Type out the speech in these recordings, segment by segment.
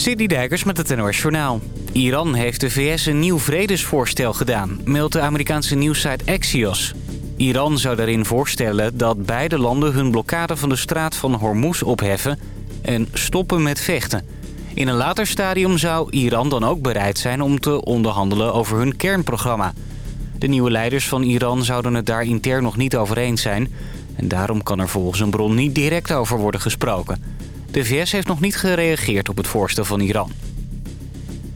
City Dijkers met het NOS Journaal. Iran heeft de VS een nieuw vredesvoorstel gedaan, meldt de Amerikaanse nieuwssite Axios. Iran zou daarin voorstellen dat beide landen hun blokkade van de straat van Hormuz opheffen en stoppen met vechten. In een later stadium zou Iran dan ook bereid zijn om te onderhandelen over hun kernprogramma. De nieuwe leiders van Iran zouden het daar intern nog niet over eens zijn... en daarom kan er volgens een bron niet direct over worden gesproken. De VS heeft nog niet gereageerd op het voorstel van Iran.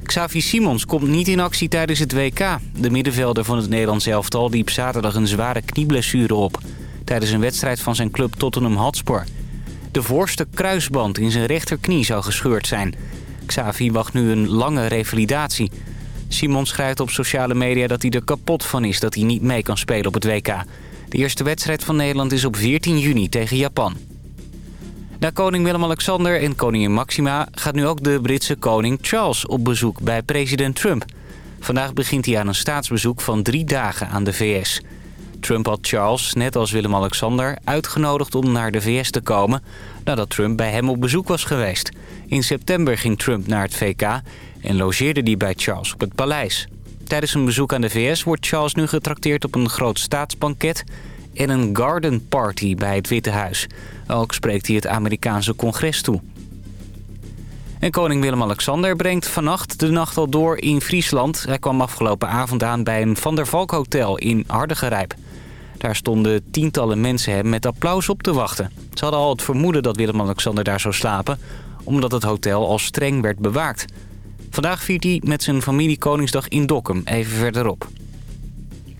Xavi Simons komt niet in actie tijdens het WK. De middenvelder van het Nederlands elftal liep zaterdag een zware knieblessure op... tijdens een wedstrijd van zijn club Tottenham Hotspur. De voorste kruisband in zijn rechterknie zou gescheurd zijn. Xavi wacht nu een lange revalidatie. Simons schrijft op sociale media dat hij er kapot van is dat hij niet mee kan spelen op het WK. De eerste wedstrijd van Nederland is op 14 juni tegen Japan. Na koning Willem-Alexander en koningin Maxima gaat nu ook de Britse koning Charles op bezoek bij president Trump. Vandaag begint hij aan een staatsbezoek van drie dagen aan de VS. Trump had Charles, net als Willem-Alexander, uitgenodigd om naar de VS te komen... nadat Trump bij hem op bezoek was geweest. In september ging Trump naar het VK en logeerde die bij Charles op het paleis. Tijdens een bezoek aan de VS wordt Charles nu getrakteerd op een groot staatsbanket... en een garden party bij het Witte Huis. Ook spreekt hij het Amerikaanse congres toe. En koning Willem-Alexander brengt vannacht de nacht al door in Friesland. Hij kwam afgelopen avond aan bij een Van der Valk Hotel in Hardegerijp. Daar stonden tientallen mensen hem met applaus op te wachten. Ze hadden al het vermoeden dat Willem-Alexander daar zou slapen... omdat het hotel al streng werd bewaakt. Vandaag viert hij met zijn familie Koningsdag in Dokkum, even verderop.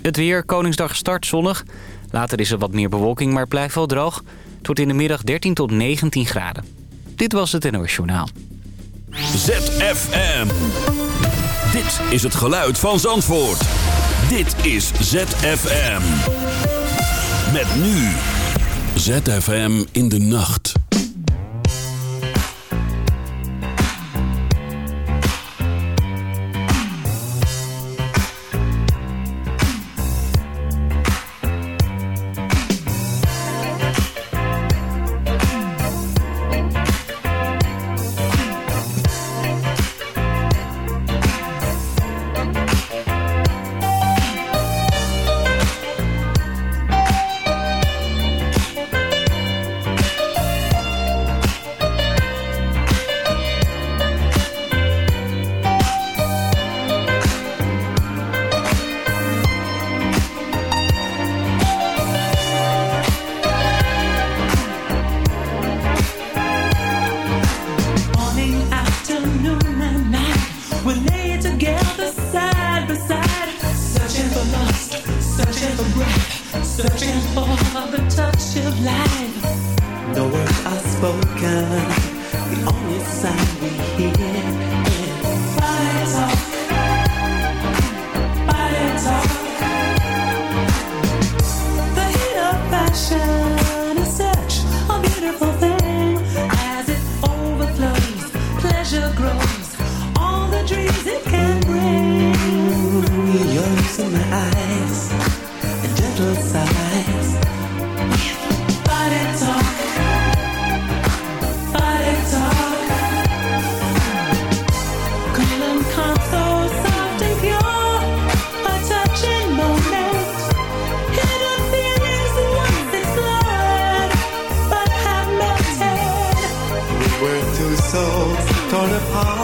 Het weer, Koningsdag start zonnig. Later is er wat meer bewolking, maar blijft wel droog. Het wordt in de middag 13 tot 19 graden. Dit was het NOS Journaal. ZFM. Dit is het geluid van Zandvoort. Dit is ZFM. Met nu. ZFM in de nacht. Torn apart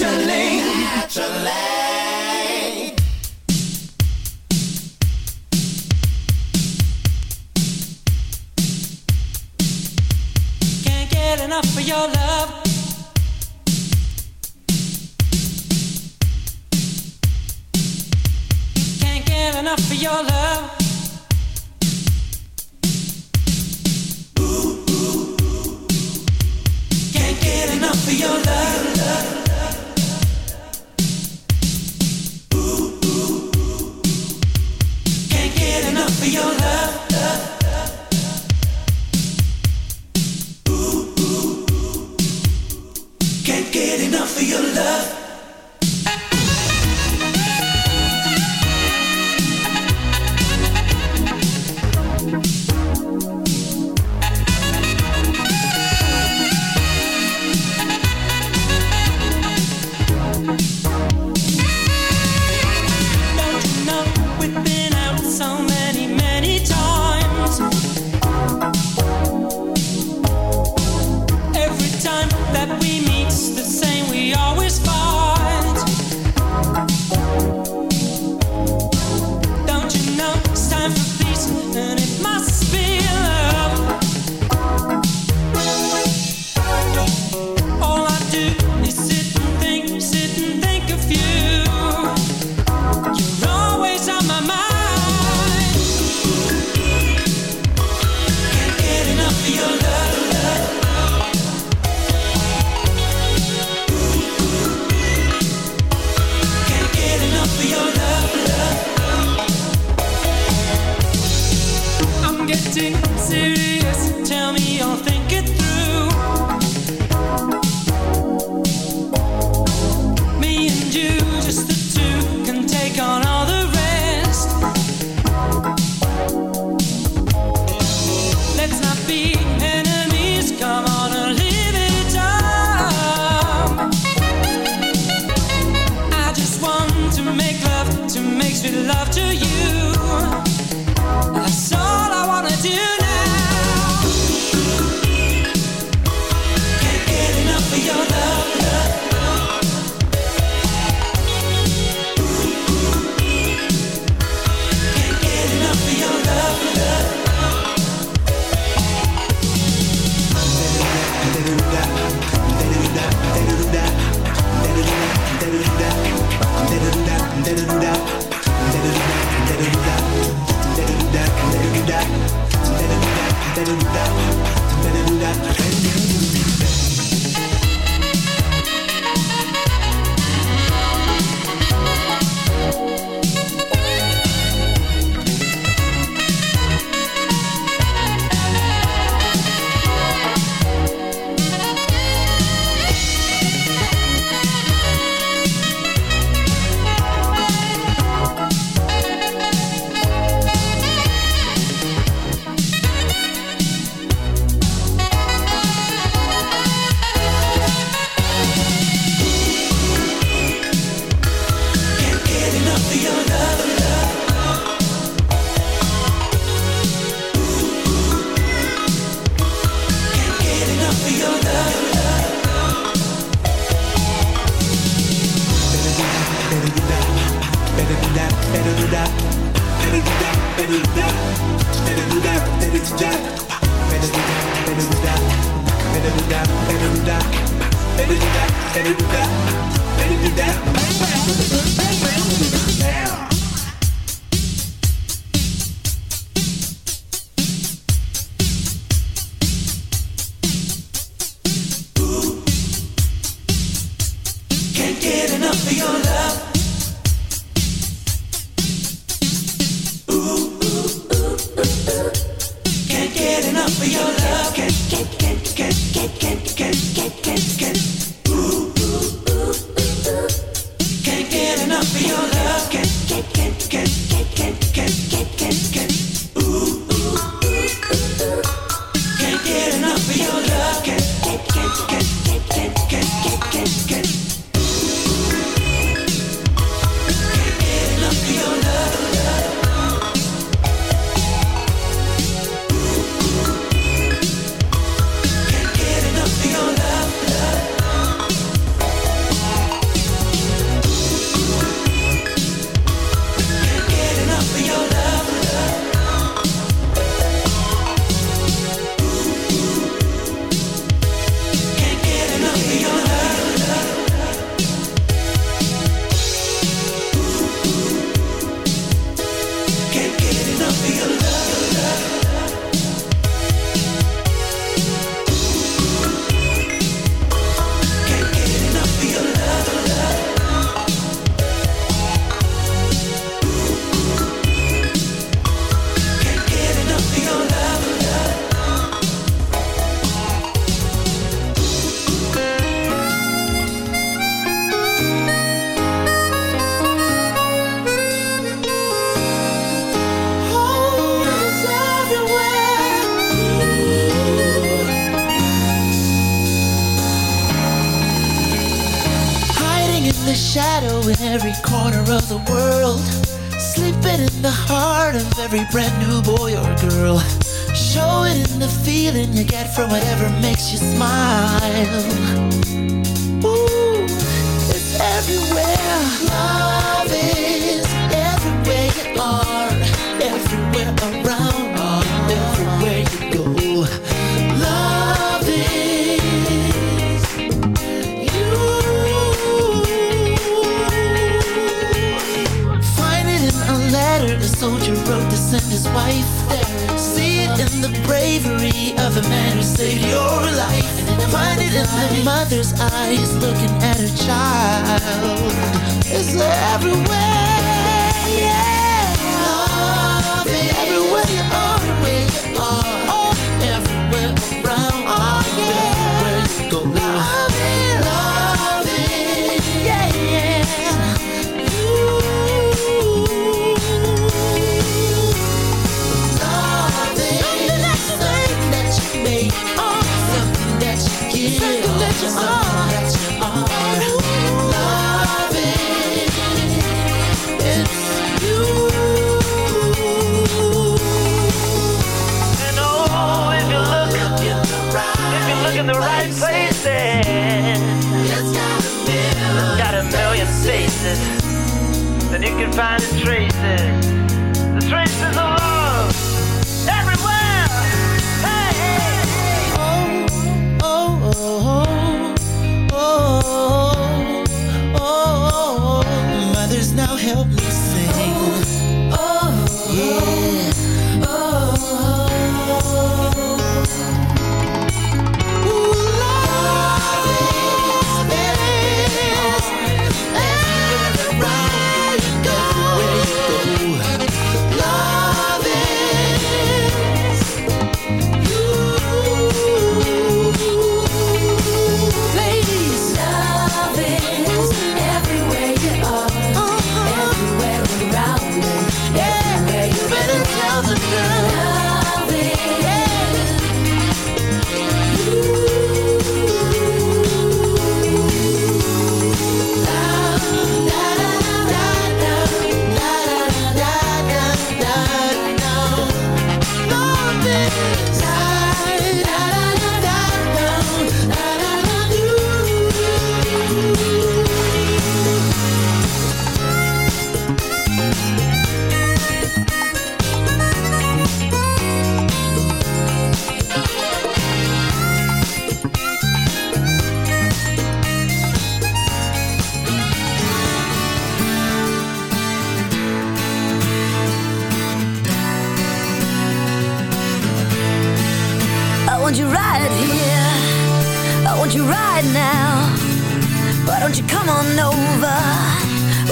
naturally. naturally.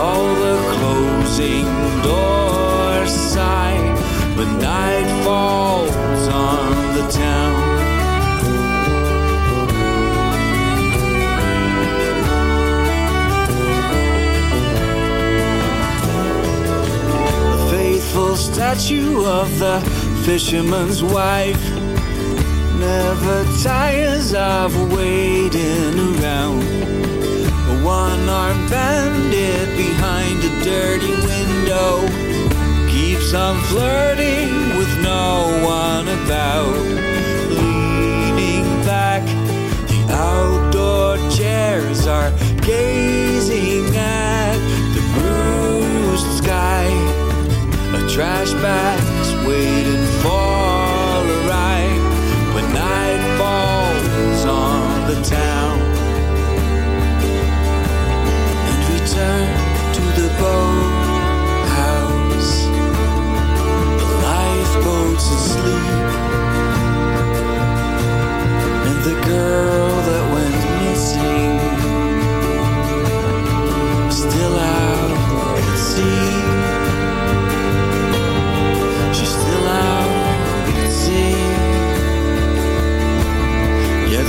all the closing doors sigh when night falls on the town. The faithful statue of the fisherman's wife never tires of waiting around. A one-armed bandit behind a dirty window keeps on flirting with no one about. Leaning back, the outdoor chairs are gazing at the bruised sky. A trash bag's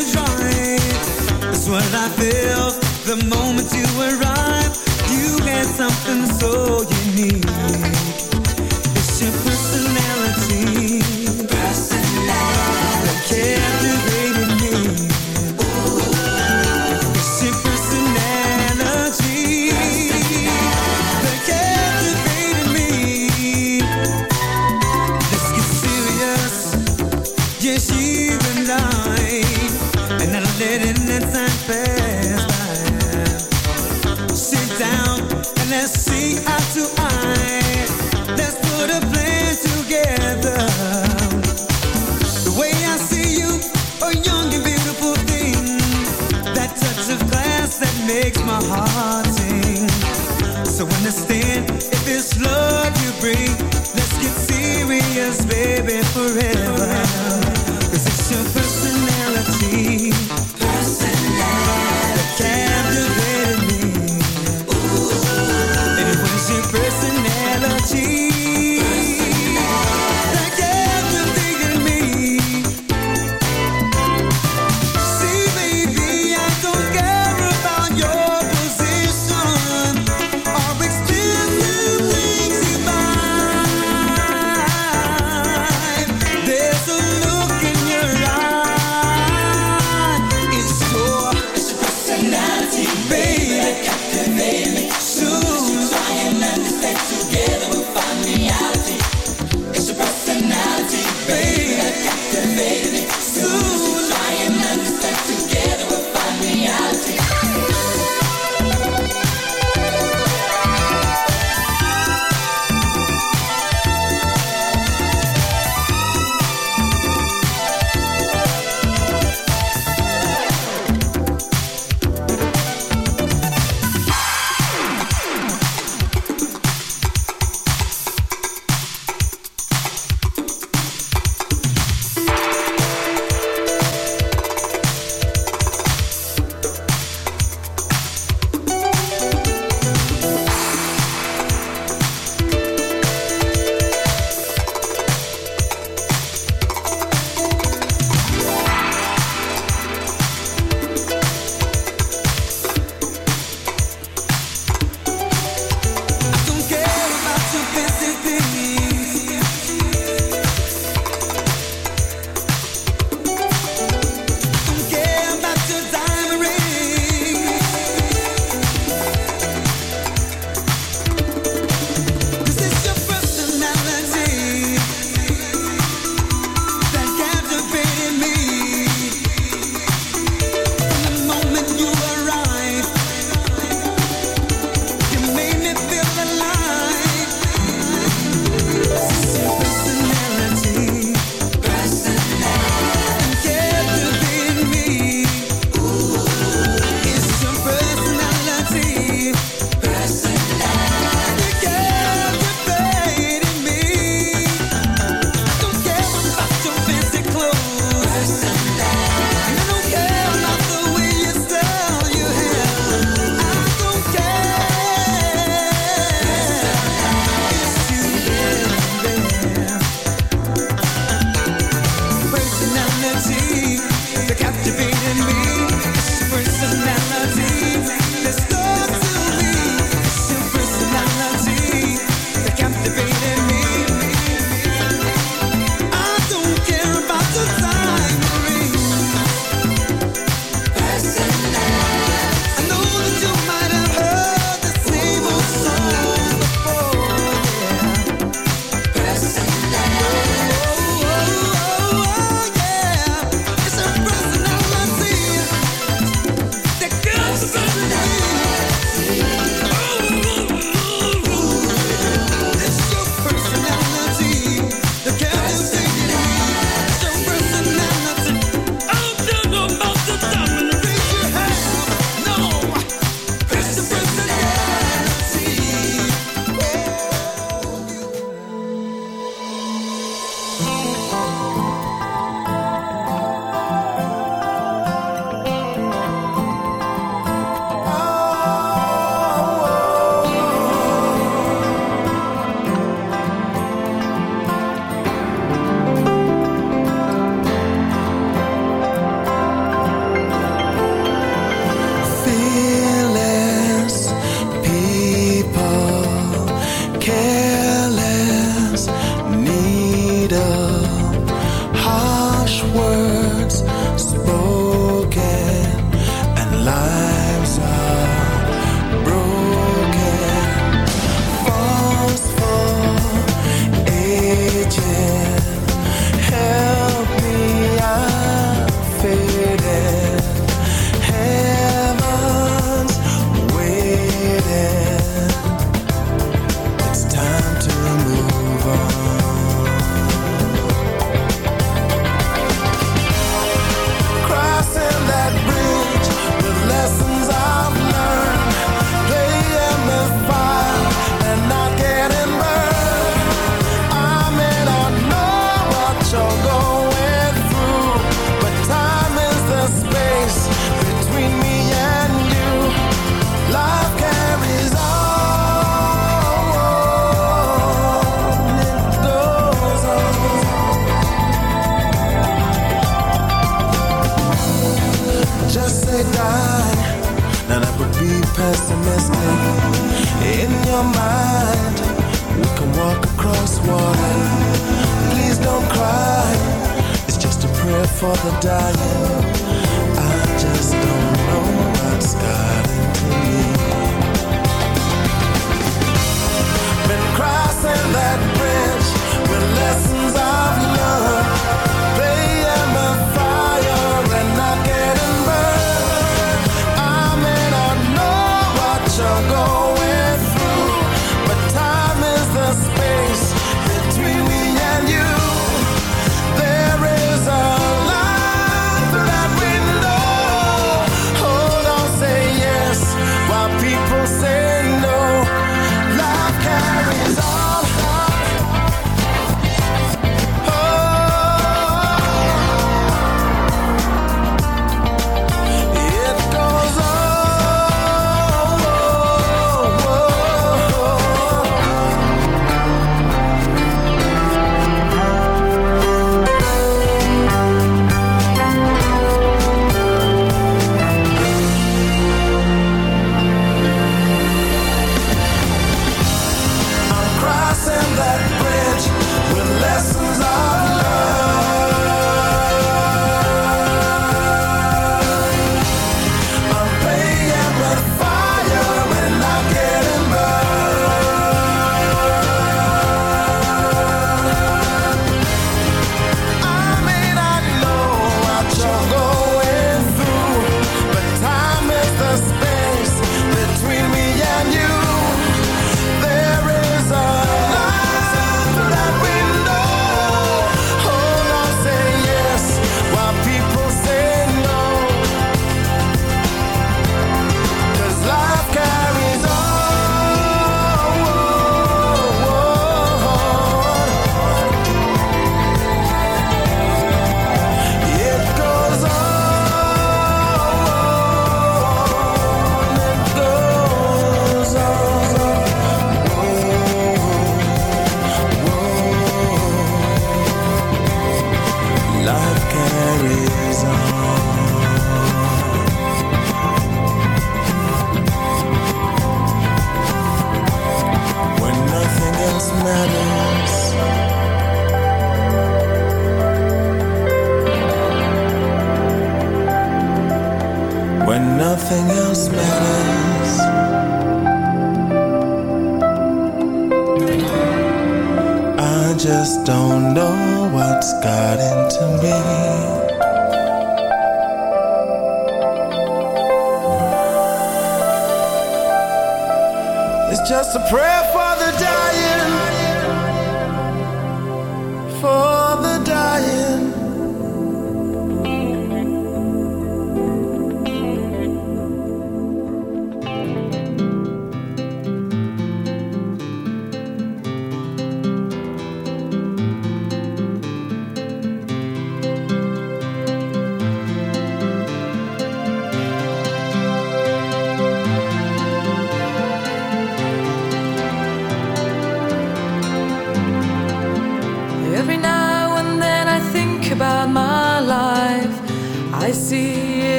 is right. That's what I feel the moment you arrive. You had something so unique. Bishop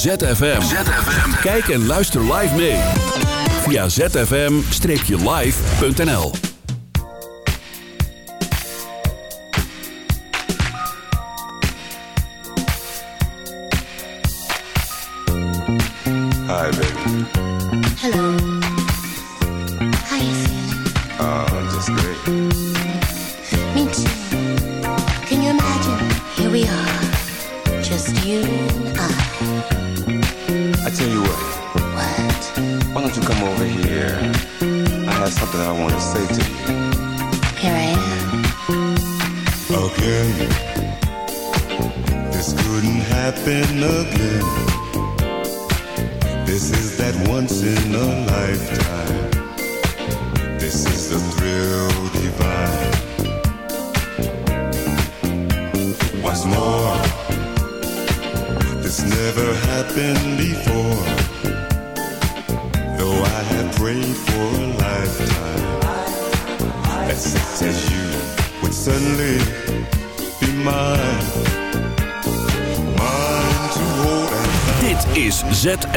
ZFM. Kijk en luister live mee. Via zfm-live.nl Hi baby. Hello.